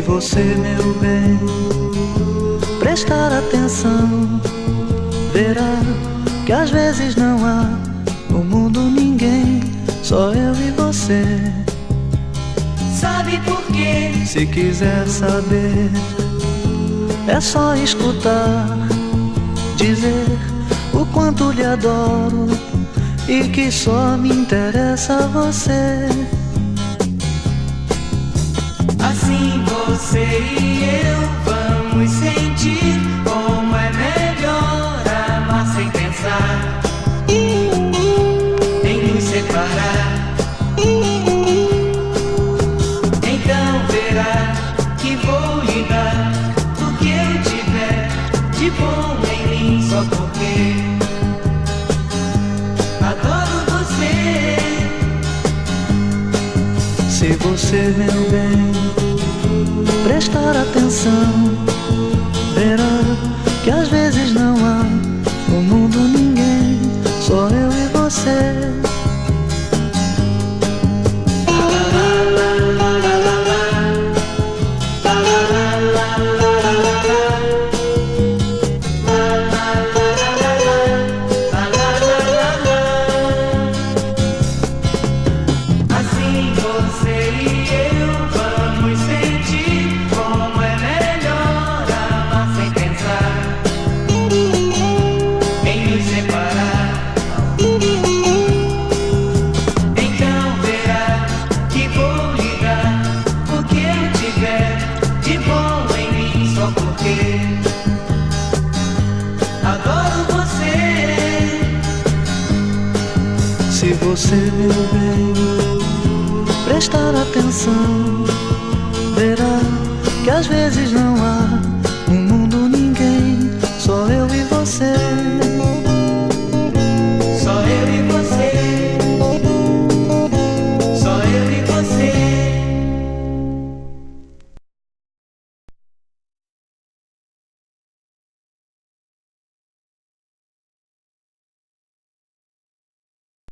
você, meu bem, prestar atenção, verá que às vezes não há no mundo ninguém, só eu e você. Sabe por quê? Se quiser saber, é só escutar, dizer o quanto lhe adoro e que só me interessa você. Você e eu vamos sentir como é melhor amar sem pensar em nos separar. Então verá que vou lhe dar o que eu tiver de bom em mim só porque adoro você. Se você, meu bem, prestar atenção, verá que às vezes você, meu bem, prestar atenção, verá que às vezes não